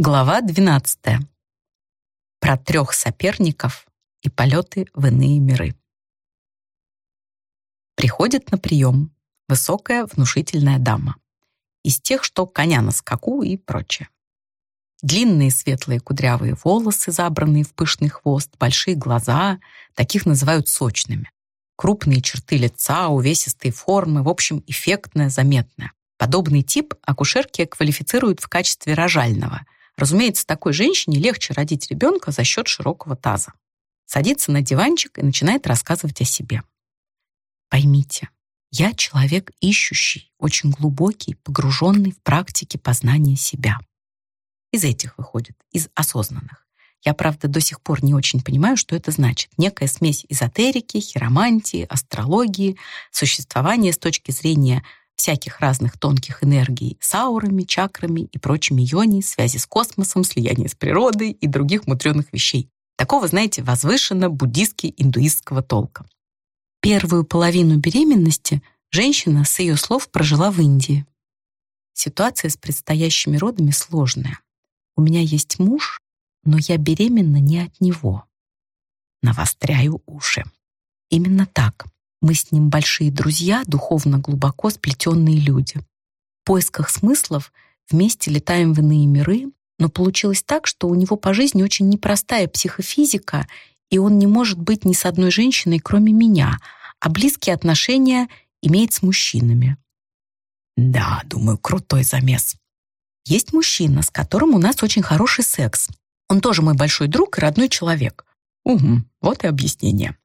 Глава 12. Про трех соперников и полеты в иные миры. Приходит на прием высокая внушительная дама. Из тех, что коня на скаку и прочее. Длинные светлые кудрявые волосы, забранные в пышный хвост, большие глаза, таких называют сочными. Крупные черты лица, увесистые формы, в общем, эффектная, заметная. Подобный тип акушерки квалифицируют в качестве рожального – Разумеется, такой женщине легче родить ребенка за счет широкого таза. Садится на диванчик и начинает рассказывать о себе. Поймите, я человек ищущий, очень глубокий, погруженный в практики познания себя. Из этих выходит, из осознанных. Я, правда, до сих пор не очень понимаю, что это значит. Некая смесь эзотерики, хиромантии, астрологии, существование с точки зрения всяких разных тонких энергий с аурами, чакрами и прочими йони, связи с космосом, слияние с природой и других мудреных вещей. Такого, знаете, возвышенно буддистски индуистского толка. Первую половину беременности женщина, с ее слов, прожила в Индии. Ситуация с предстоящими родами сложная. У меня есть муж, но я беременна не от него. Навостряю уши. Именно так. Мы с ним большие друзья, духовно глубоко сплетенные люди. В поисках смыслов вместе летаем в иные миры, но получилось так, что у него по жизни очень непростая психофизика, и он не может быть ни с одной женщиной, кроме меня, а близкие отношения имеет с мужчинами. Да, думаю, крутой замес. Есть мужчина, с которым у нас очень хороший секс. Он тоже мой большой друг и родной человек. Угу, вот и объяснение.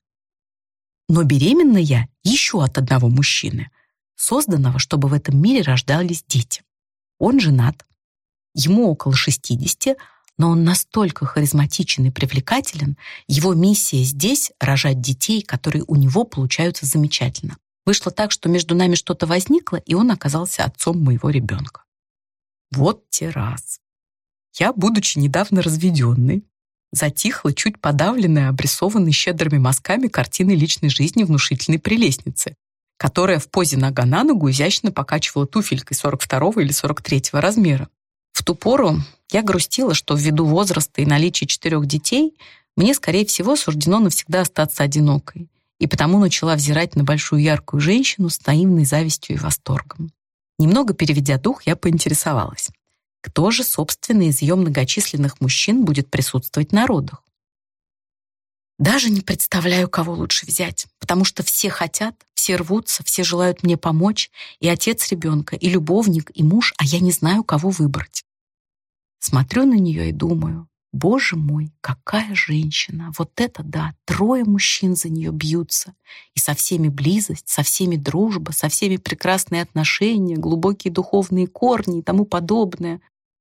Но беременна я еще от одного мужчины, созданного, чтобы в этом мире рождались дети. Он женат, ему около 60, но он настолько харизматичен и привлекателен, его миссия здесь — рожать детей, которые у него получаются замечательно. Вышло так, что между нами что-то возникло, и он оказался отцом моего ребенка. Вот те раз. Я, будучи недавно разведенной, затихла чуть подавленная, обрисованной щедрыми мазками картины личной жизни внушительной прелестницы, которая в позе нога на ногу изящно покачивала туфелькой 42 или 43 размера. В ту пору я грустила, что ввиду возраста и наличия четырех детей мне, скорее всего, суждено навсегда остаться одинокой, и потому начала взирать на большую яркую женщину с наивной завистью и восторгом. Немного переведя дух, я поинтересовалась. Кто же, собственно, из ее многочисленных мужчин будет присутствовать на родах? Даже не представляю, кого лучше взять, потому что все хотят, все рвутся, все желают мне помочь, и отец ребенка, и любовник, и муж, а я не знаю, кого выбрать. Смотрю на нее и думаю, боже мой, какая женщина, вот это да, трое мужчин за нее бьются, и со всеми близость, со всеми дружба, со всеми прекрасные отношения, глубокие духовные корни и тому подобное.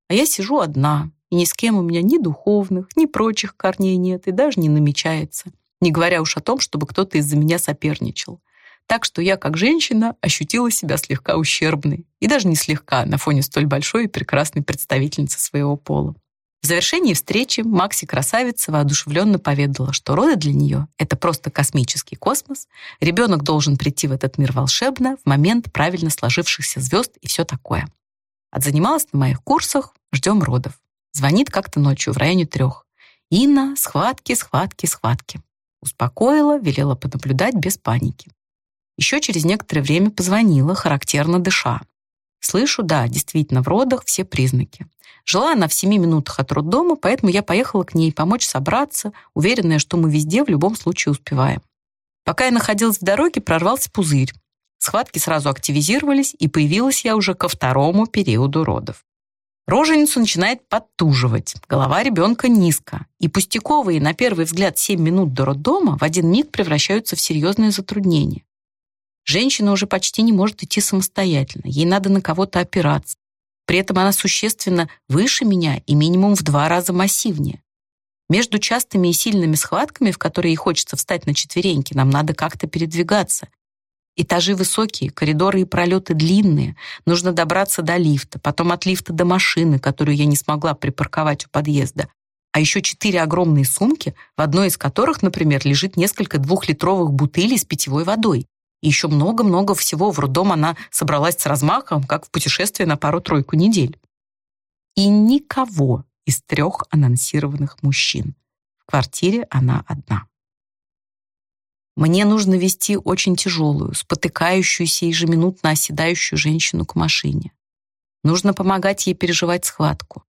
А я сижу одна, и ни с кем у меня ни духовных, ни прочих корней нет, и даже не намечается. Не говоря уж о том, чтобы кто-то из-за меня соперничал. Так что я, как женщина, ощутила себя слегка ущербной. И даже не слегка, на фоне столь большой и прекрасной представительницы своего пола. В завершении встречи Макси-красавица воодушевленно поведала, что роды для нее — это просто космический космос, ребенок должен прийти в этот мир волшебно, в момент правильно сложившихся звезд и все такое. Отзанималась на моих курсах, ждем родов. Звонит как-то ночью в районе трех. Инна, схватки, схватки, схватки. Успокоила, велела понаблюдать без паники. Еще через некоторое время позвонила, характерно дыша. Слышу, да, действительно, в родах все признаки. Жила она в семи минутах от роддома, поэтому я поехала к ней помочь собраться, уверенная, что мы везде в любом случае успеваем. Пока я находилась в дороге, прорвался пузырь. Схватки сразу активизировались, и появилась я уже ко второму периоду родов. Роженицу начинает подтуживать, голова ребенка низко, и пустяковые, на первый взгляд, 7 минут до роддома в один миг превращаются в серьезное затруднение. Женщина уже почти не может идти самостоятельно, ей надо на кого-то опираться. При этом она существенно выше меня и минимум в два раза массивнее. Между частыми и сильными схватками, в которые ей хочется встать на четвереньки, нам надо как-то передвигаться, Этажи высокие, коридоры и пролеты длинные. Нужно добраться до лифта, потом от лифта до машины, которую я не смогла припарковать у подъезда. А еще четыре огромные сумки, в одной из которых, например, лежит несколько двухлитровых бутылей с питьевой водой. И еще много-много всего. В роддом она собралась с размахом, как в путешествие на пару-тройку недель. И никого, из трех анонсированных мужчин. В квартире она одна. Мне нужно вести очень тяжелую, спотыкающуюся, ежеминутно оседающую женщину к машине. Нужно помогать ей переживать схватку.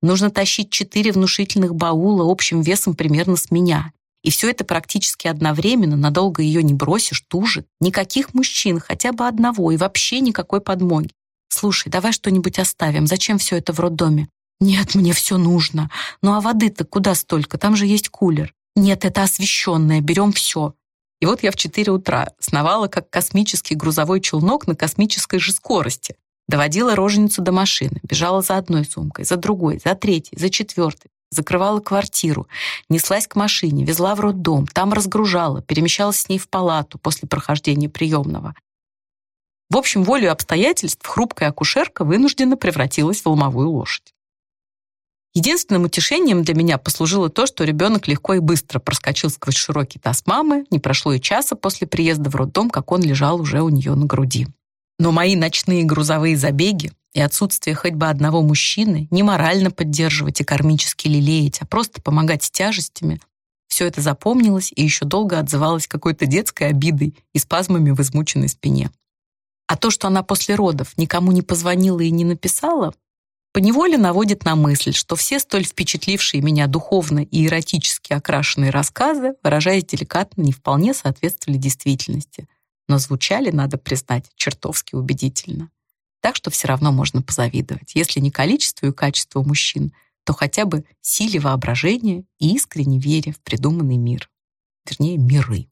Нужно тащить четыре внушительных баула общим весом примерно с меня. И все это практически одновременно, надолго ее не бросишь, тужит. Никаких мужчин, хотя бы одного, и вообще никакой подмоги. Слушай, давай что-нибудь оставим. Зачем все это в роддоме? Нет, мне все нужно. Ну а воды-то куда столько? Там же есть кулер. Нет, это освещенное, берем все. И вот я в 4 утра сновала, как космический грузовой челнок на космической же скорости. Доводила роженицу до машины, бежала за одной сумкой, за другой, за третьей, за четвертой. Закрывала квартиру, неслась к машине, везла в роддом, там разгружала, перемещалась с ней в палату после прохождения приемного. В общем, волю обстоятельств хрупкая акушерка вынуждена превратилась в ломовую лошадь. Единственным утешением для меня послужило то, что ребенок легко и быстро проскочил сквозь широкий таз мамы, не прошло и часа после приезда в роддом, как он лежал уже у нее на груди. Но мои ночные грузовые забеги и отсутствие хоть бы одного мужчины не морально поддерживать и кармически лелеять, а просто помогать с тяжестями, все это запомнилось и еще долго отзывалось какой-то детской обидой и спазмами в измученной спине. А то, что она после родов никому не позвонила и не написала, поневоле наводит на мысль, что все столь впечатлившие меня духовно и эротически окрашенные рассказы, выражаясь деликатно, не вполне соответствовали действительности, но звучали, надо признать, чертовски убедительно. Так что все равно можно позавидовать, если не количеству и качеству мужчин, то хотя бы силе воображения и искренней вере в придуманный мир. Вернее, миры.